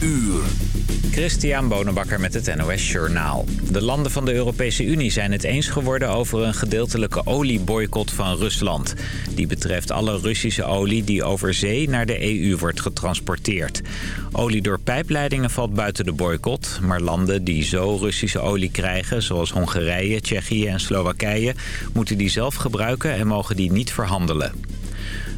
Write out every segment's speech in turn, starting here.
uur. Christian Bonenbakker met het NOS Journaal. De landen van de Europese Unie zijn het eens geworden over een gedeeltelijke olieboycott van Rusland. Die betreft alle Russische olie die over zee naar de EU wordt getransporteerd. Olie door pijpleidingen valt buiten de boycott. Maar landen die zo Russische olie krijgen, zoals Hongarije, Tsjechië en Slowakije... moeten die zelf gebruiken en mogen die niet verhandelen.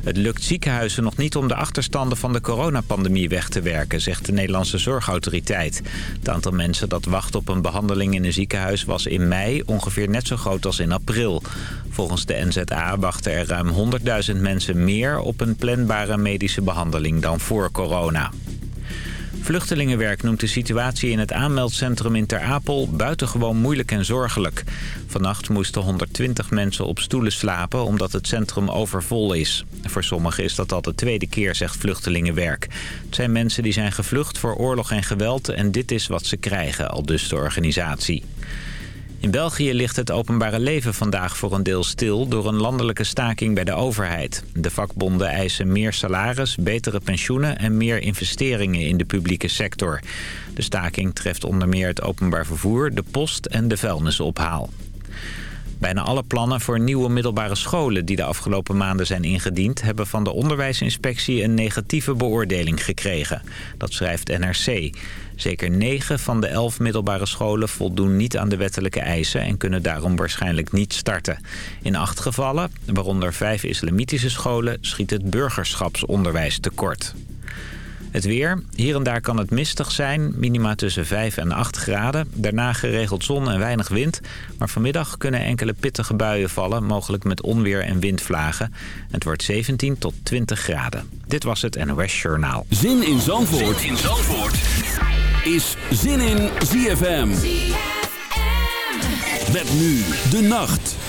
Het lukt ziekenhuizen nog niet om de achterstanden van de coronapandemie weg te werken, zegt de Nederlandse Zorgautoriteit. Het aantal mensen dat wacht op een behandeling in een ziekenhuis was in mei ongeveer net zo groot als in april. Volgens de NZA wachten er ruim 100.000 mensen meer op een planbare medische behandeling dan voor corona. Vluchtelingenwerk noemt de situatie in het aanmeldcentrum in Ter Apel buitengewoon moeilijk en zorgelijk. Vannacht moesten 120 mensen op stoelen slapen omdat het centrum overvol is. Voor sommigen is dat al de tweede keer, zegt Vluchtelingenwerk. Het zijn mensen die zijn gevlucht voor oorlog en geweld en dit is wat ze krijgen, al dus de organisatie. In België ligt het openbare leven vandaag voor een deel stil door een landelijke staking bij de overheid. De vakbonden eisen meer salaris, betere pensioenen en meer investeringen in de publieke sector. De staking treft onder meer het openbaar vervoer, de post en de vuilnisophaal. Bijna alle plannen voor nieuwe middelbare scholen die de afgelopen maanden zijn ingediend... hebben van de onderwijsinspectie een negatieve beoordeling gekregen. Dat schrijft NRC. Zeker 9 van de 11 middelbare scholen voldoen niet aan de wettelijke eisen... en kunnen daarom waarschijnlijk niet starten. In acht gevallen, waaronder vijf islamitische scholen... schiet het burgerschapsonderwijs tekort. Het weer. Hier en daar kan het mistig zijn. Minima tussen 5 en 8 graden. Daarna geregeld zon en weinig wind. Maar vanmiddag kunnen enkele pittige buien vallen. Mogelijk met onweer en windvlagen. Het wordt 17 tot 20 graden. Dit was het NOS Journaal. Zin in Zandvoort, zin in Zandvoort. is Zin in ZFM. ZFM. Met nu de nacht.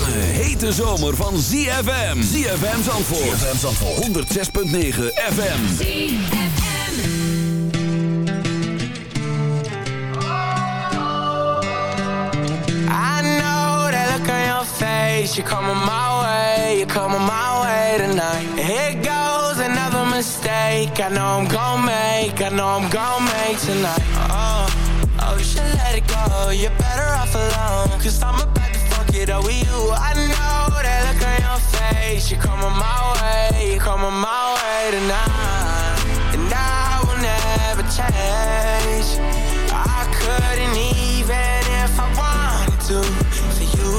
Hete zomer van ZFM. ZFM Zandvoort. ZFM Zandvoort. 106.9 FM. ZFM. I know that look on your face. You're coming my way. You're coming my way tonight. Here goes another mistake. I know I'm gonna make. I know I'm gonna make tonight. Oh, oh, you should let it go. You're better off alone. Cause I'm about it up with you. I know that look on your face. You're coming my way. You're coming my way tonight. And I will never change. I couldn't even if I wanted to for you.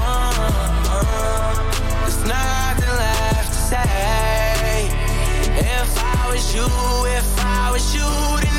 Uh, uh, there's nothing left to say. If I was you, if I was you, then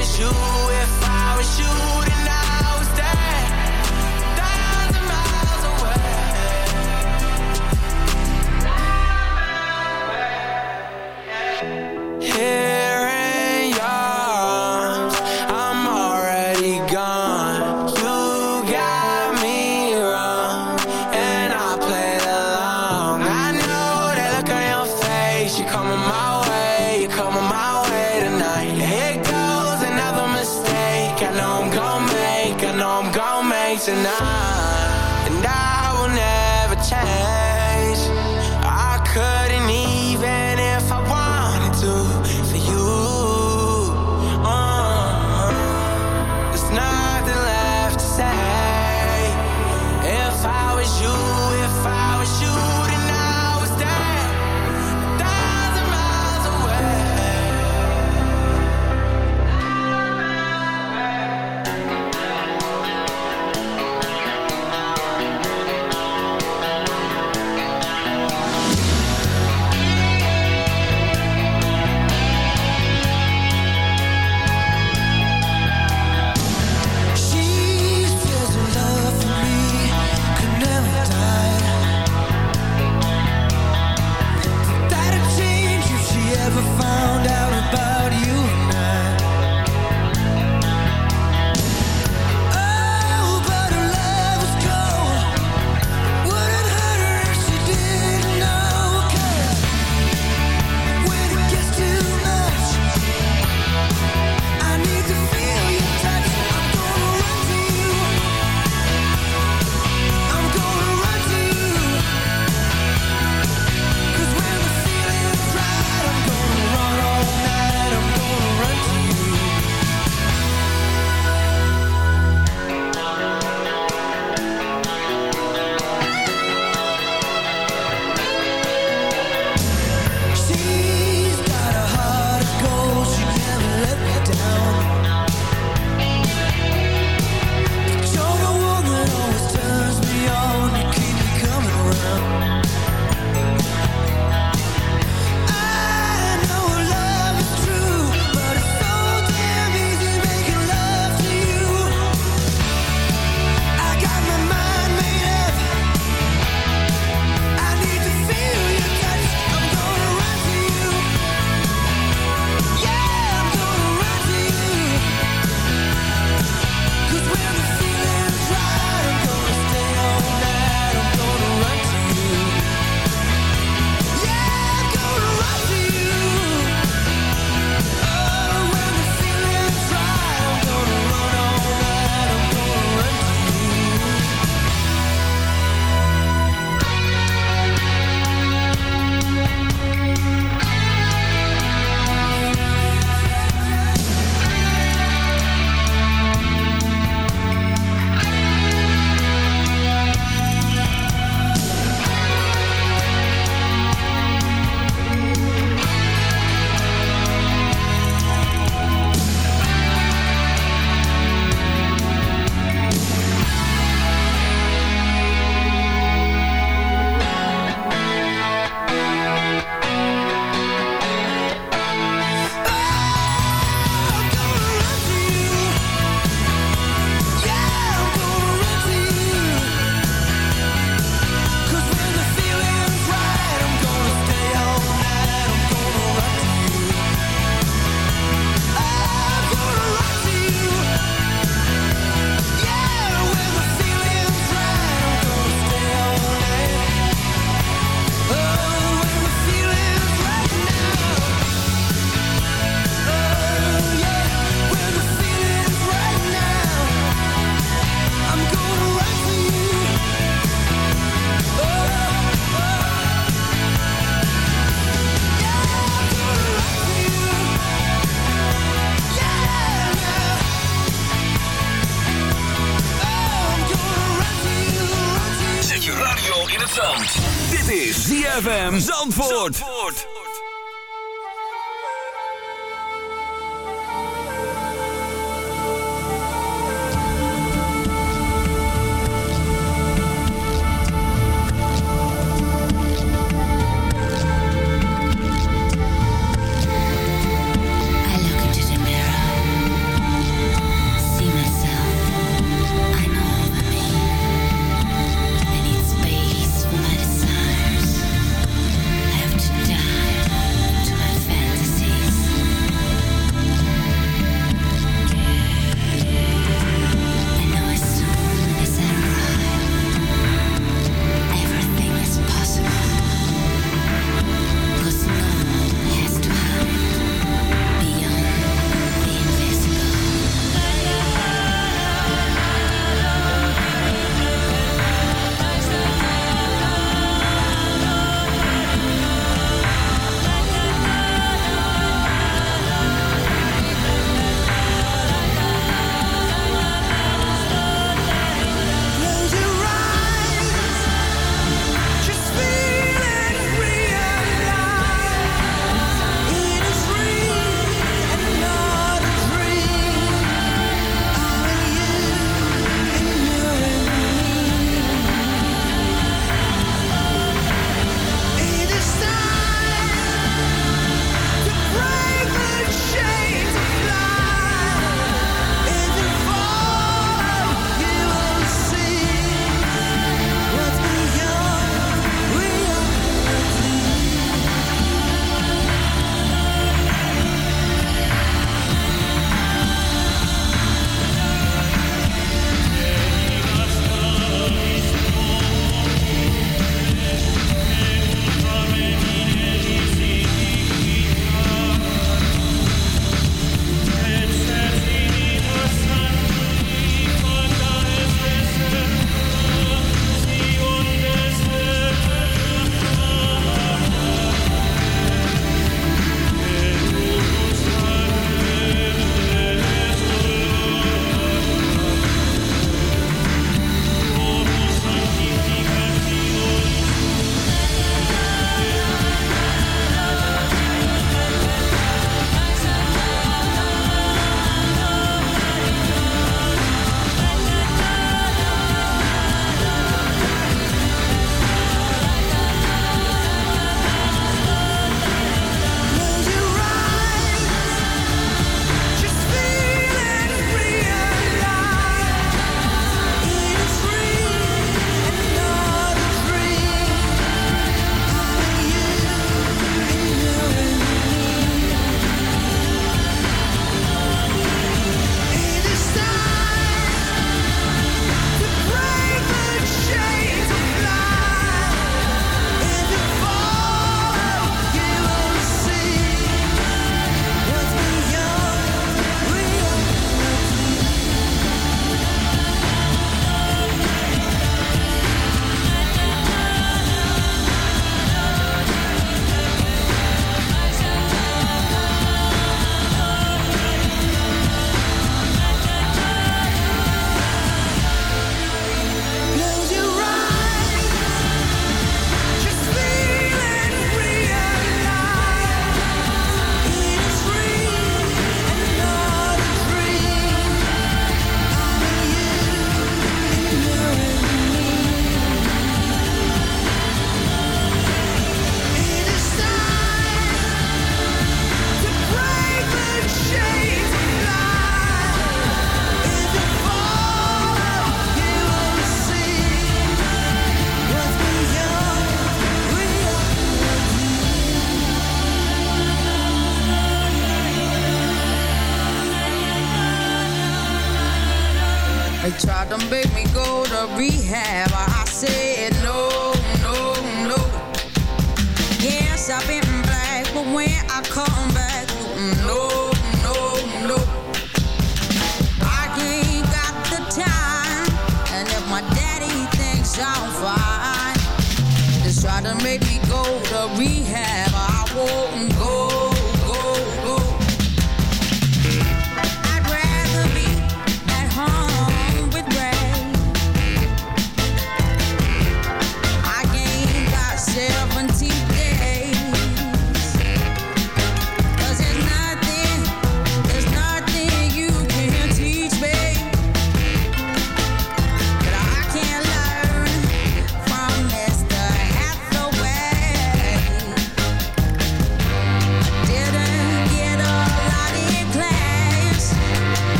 was you, if I was you,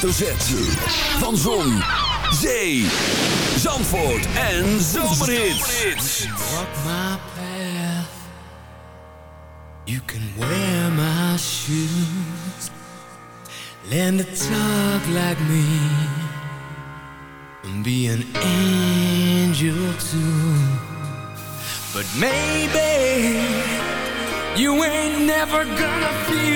hoofdletter Van Zon, Zee, Zandvoort en Zomerhits. Walk my path. You can wear my shoes. land the talk like me. And be an angel too. But maybe you ain't never gonna feel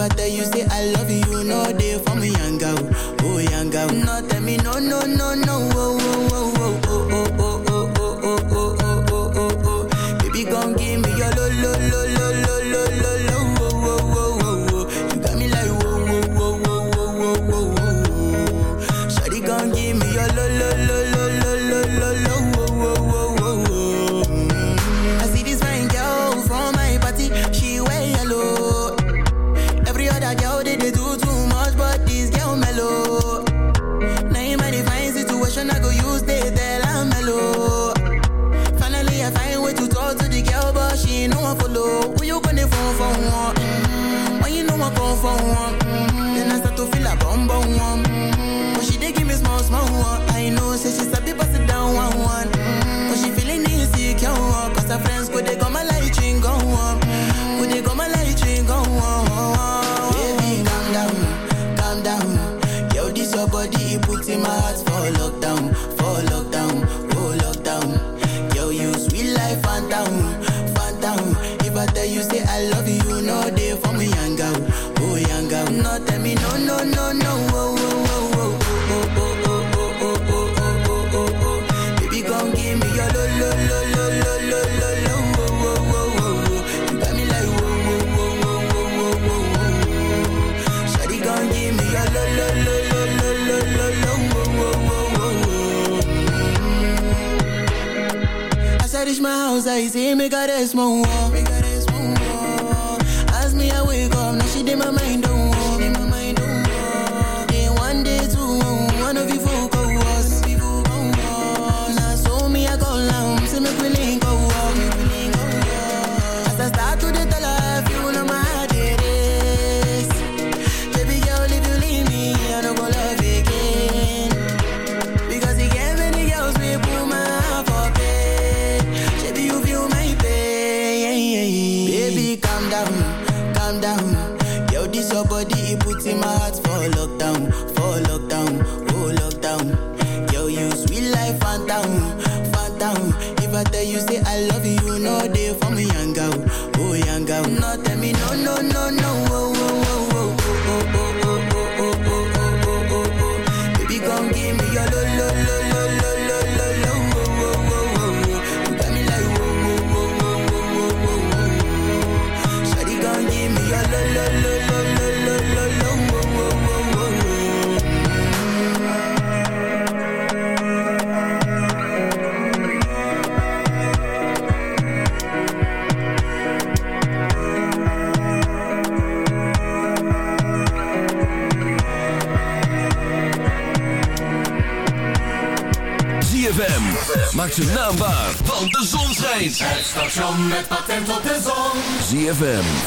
But there, you say I love you. Zij ziet me karessen man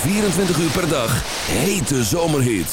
24 uur per dag hete zomerhit.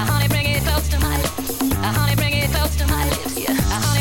I honey, bring it close to my lips. I honey, bring it close to my lips, yeah. Honey.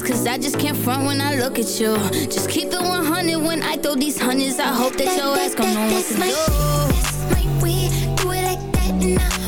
honest, cause I just can't front when I look at you. Just keep it 100 when I throw these hundreds. I hope that, your ass gon' know what to do. This my, my way, do it like that now.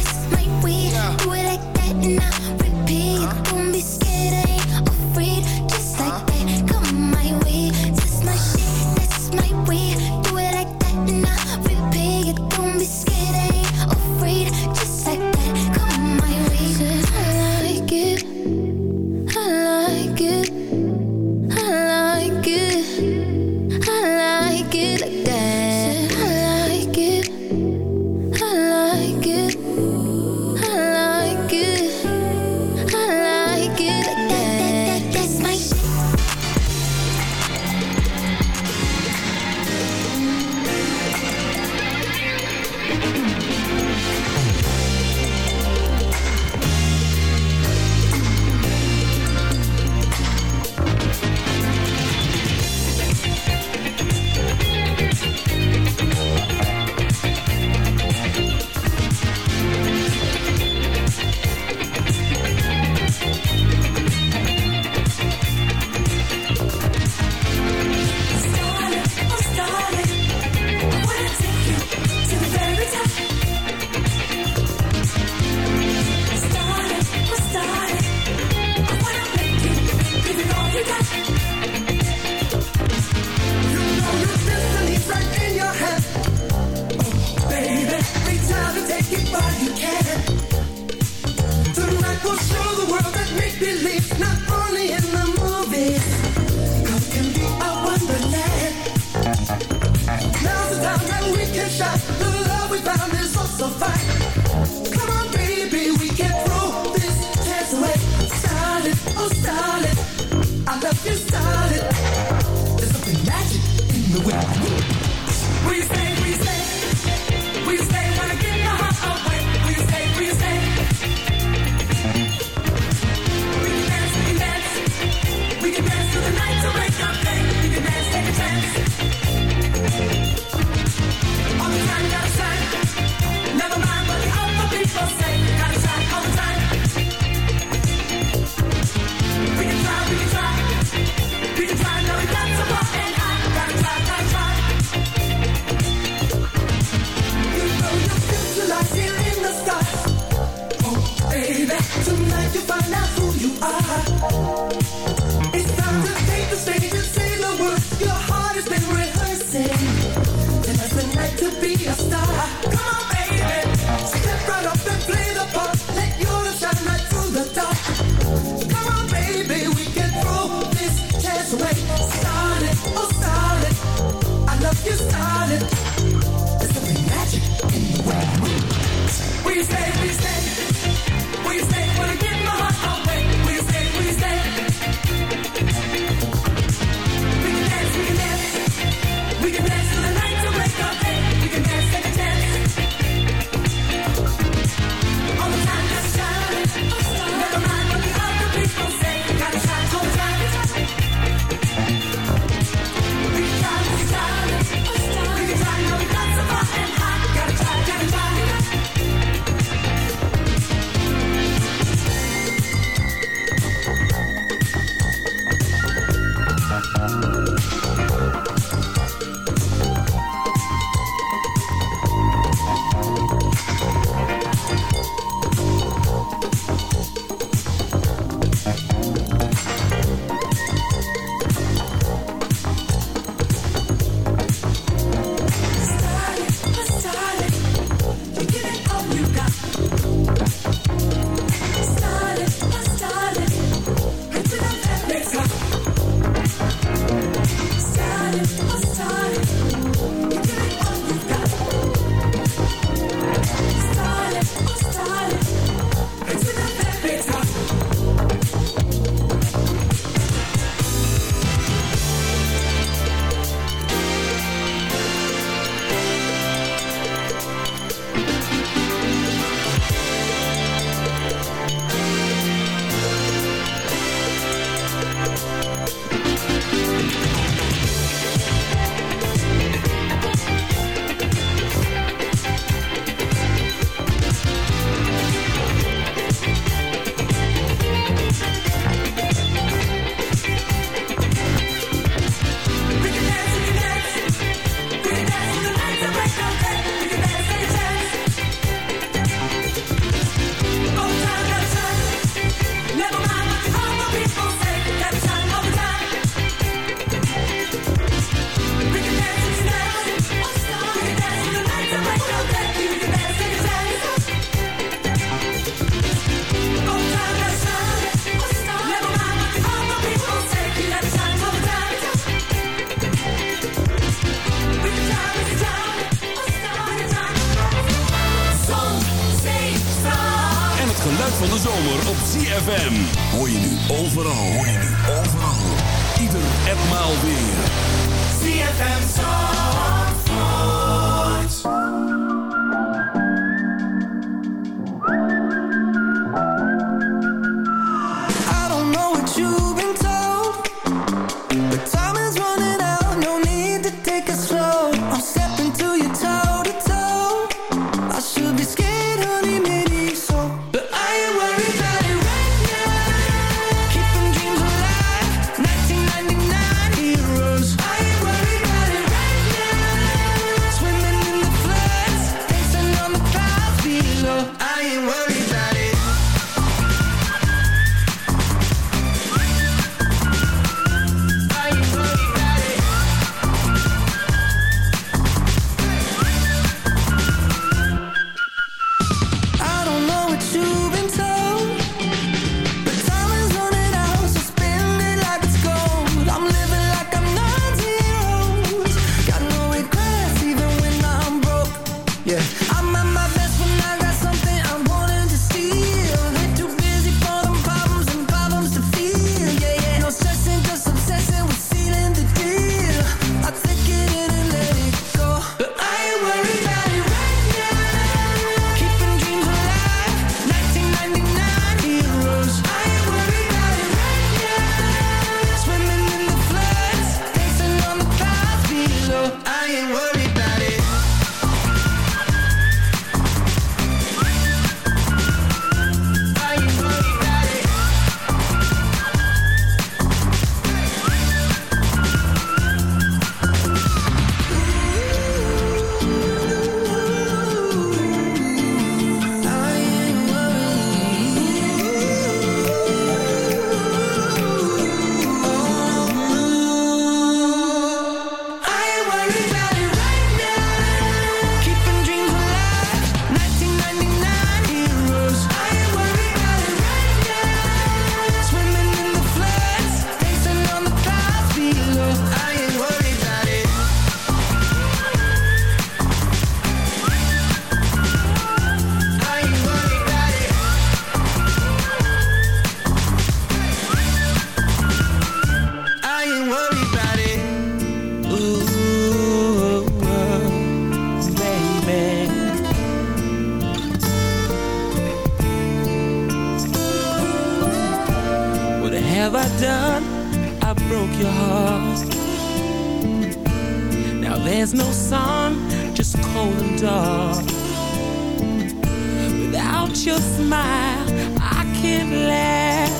your smile, I can't laugh.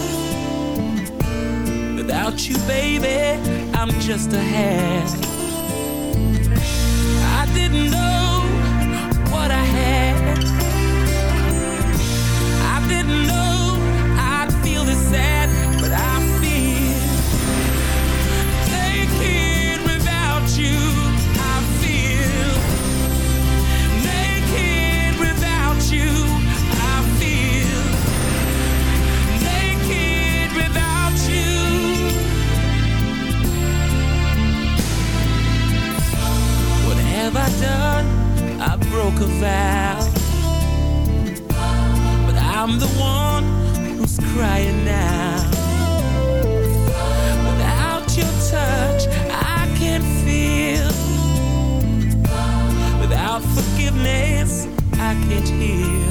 Without you, baby, I'm just a hat. a vow. But I'm the one who's crying now. Without your touch, I can't feel. Without forgiveness, I can't heal.